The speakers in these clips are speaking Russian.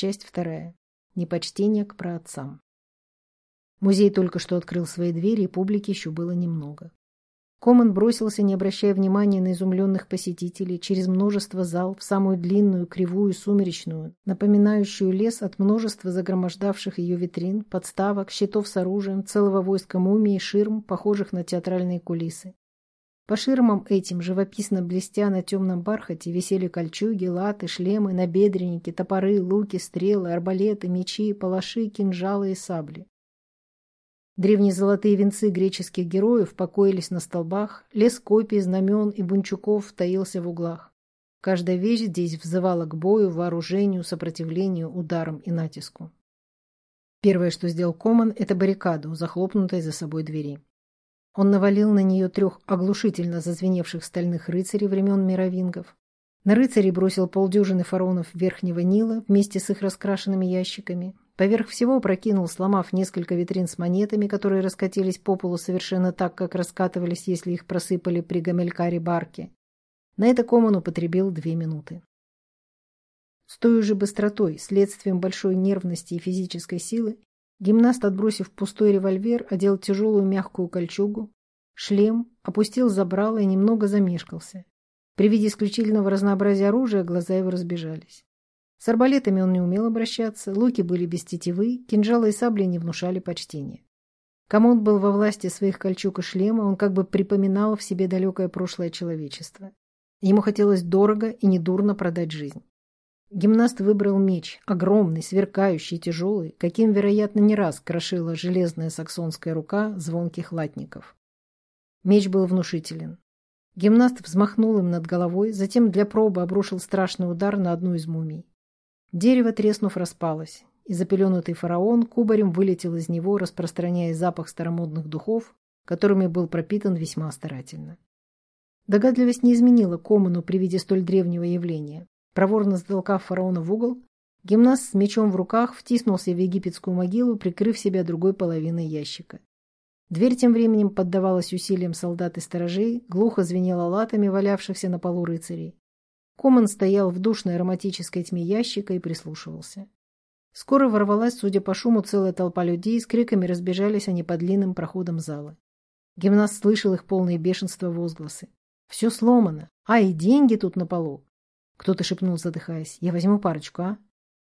Часть вторая. Непочтение к праотцам. Музей только что открыл свои двери, и публики еще было немного. Коман бросился, не обращая внимания на изумленных посетителей, через множество зал в самую длинную, кривую, сумеречную, напоминающую лес от множества загромождавших ее витрин, подставок, щитов с оружием, целого войска мумий и ширм, похожих на театральные кулисы. По ширмам этим, живописно блестя на темном бархате, висели кольчуги, латы, шлемы, набедренники, топоры, луки, стрелы, арбалеты, мечи, палаши, кинжалы и сабли. Древние золотые венцы греческих героев покоились на столбах, лес копий, знамен и бунчуков таился в углах. Каждая вещь здесь взывала к бою, вооружению, сопротивлению, ударам и натиску. Первое, что сделал Коман, это баррикаду, захлопнутой за собой двери. Он навалил на нее трех оглушительно зазвеневших стальных рыцарей времен мировингов. На рыцарей бросил полдюжины фаронов Верхнего Нила вместе с их раскрашенными ящиками, Поверх всего прокинул, сломав несколько витрин с монетами, которые раскатились по полу совершенно так, как раскатывались, если их просыпали при гамелькаре барки. На это Коман употребил две минуты. С той же быстротой, следствием большой нервности и физической силы, гимнаст, отбросив пустой револьвер, одел тяжелую мягкую кольчугу, шлем, опустил забрало и немного замешкался. При виде исключительного разнообразия оружия глаза его разбежались. С арбалетами он не умел обращаться, луки были без тетивы, кинжалы и сабли не внушали почтения. Кому он был во власти своих кольчуг и шлема, он как бы припоминал в себе далекое прошлое человечества. Ему хотелось дорого и недурно продать жизнь. Гимнаст выбрал меч, огромный, сверкающий, тяжелый, каким, вероятно, не раз крошила железная саксонская рука звонких латников. Меч был внушителен. Гимнаст взмахнул им над головой, затем для пробы обрушил страшный удар на одну из мумий. Дерево, треснув, распалось, и запеленутый фараон кубарем вылетел из него, распространяя запах старомодных духов, которыми был пропитан весьма старательно. Догадливость не изменила Коману при виде столь древнего явления. Проворно затолкав фараона в угол, гимнаст с мечом в руках втиснулся в египетскую могилу, прикрыв себя другой половиной ящика. Дверь тем временем поддавалась усилиям солдат и сторожей, глухо звенела латами валявшихся на полу рыцарей. Коман стоял в душной ароматической тьме ящика и прислушивался. Скоро ворвалась, судя по шуму, целая толпа людей, с криками разбежались они по длинным проходам зала. Гимнаст слышал их полные бешенства возгласы. «Все сломано! А, и деньги тут на полу!» Кто-то шепнул, задыхаясь. «Я возьму парочку, а?»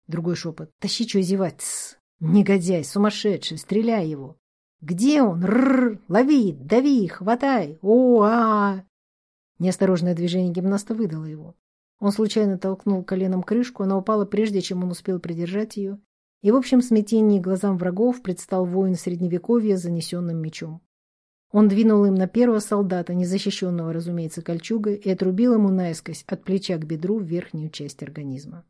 Другой шепот. «Тащи, что зевать! Тссс! Негодяй, сумасшедший! Стреляй его!» «Где он? Рррр! Лови! Дави! Хватай! О, -а, -а Неосторожное движение гимнаста выдало его. Он случайно толкнул коленом крышку, она упала прежде, чем он успел придержать ее, и в общем смятении глазам врагов предстал воин средневековья с занесенным мечом. Он двинул им на первого солдата, незащищенного, разумеется, кольчугой, и отрубил ему наискось от плеча к бедру верхнюю часть организма.